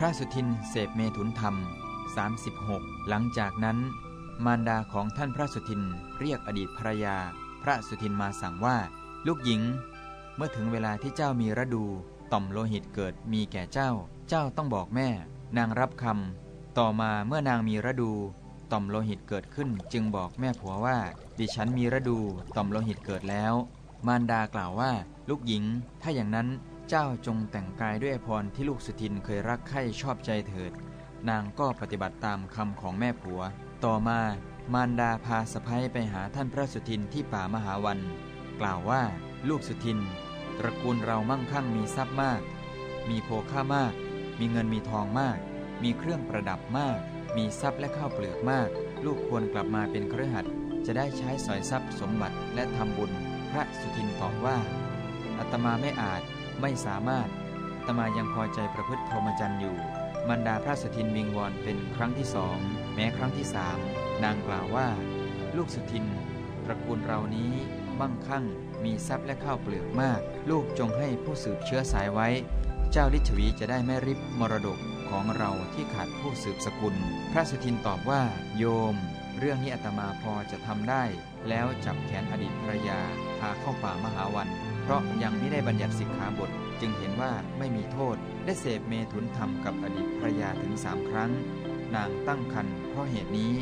พระสุทินเสพเมถุนธรรม 36 หลังจากนั้น มารดาของท่านพระสุทินเรียกอดีตภรรยา พระสุทินมาสั่งว่า ลูกหญิง เมื่อถึงเวลาที่เจ้ามีระดู ต่อมโลหิตเกิดมีแก่เจ้า เจ้าต้องบอกแม่ นางรับคำต่อมาเมื่อนางมีระดู ต่อมโลหิตเกิดขึ้น จึงบอกแม่ผัวว่า ดิฉันมีระดู ต่อมโลหิตเกิดแล้ว มารดากล่าวว่า ลูกหญิง ถ้าอย่างนั้น เจ้าจงแต่งกายด้วยพรที่ลูกสุทินเคยรักใคร่ชอบใจเถิด นางก็ปฏิบัติตามคำของแม่ผัว ต่อมามารดาพาสะพ้ยไปหาท่านพระสุทินที่ป่ามหาวัน กล่าวว่าลูกสุทิน ตระกูลเรามั่งคั่งมีทรัพย์มาก มีโภค่ามาก มีเงินมีทองมาก มีเครื่องประดับมาก มีทรัพย์และข้าวเปลือกมาก ลูกควรกลับมาเป็นเครือขัดจะได้ใช้สอยทรัพย์สมบัติและทำบุญ พระสุทินตอบว่าอาตมาไม่อาจ ไม่สามารถตมายังพอใจประพฤติพรหมจรรย์อยู่มารดาพระสุทินวิงวอนเป็นครั้งที่สอง แม้ครั้งที่สามนางกล่าวว่า ลูกสุทิน ตระกูลเรานี้มั่งคั่ง มีทรัพย์และข้าวเปลือกมาก ลูกจงให้ผู้สืบเชื้อสายไว้ เจ้าลิชวีจะได้ไม่ริบมรดกของเราที่ขาดผู้สืบสกุล พระสุทินตอบว่า โยม เรื่องนี้อาตมาพอจะทำได้ แล้วจับแขนอดีตภรรยาพาเข้าป่ามหาวัน เพราะยังไม่ได้บัญญัติสิกขาบท จึงเห็นว่าไม่มีโทษ ได้เสพเมถุนธรรมกับอดีตภรรยาถึงสามครั้ง นางตั้งครรภ์เพราะเหตุนี้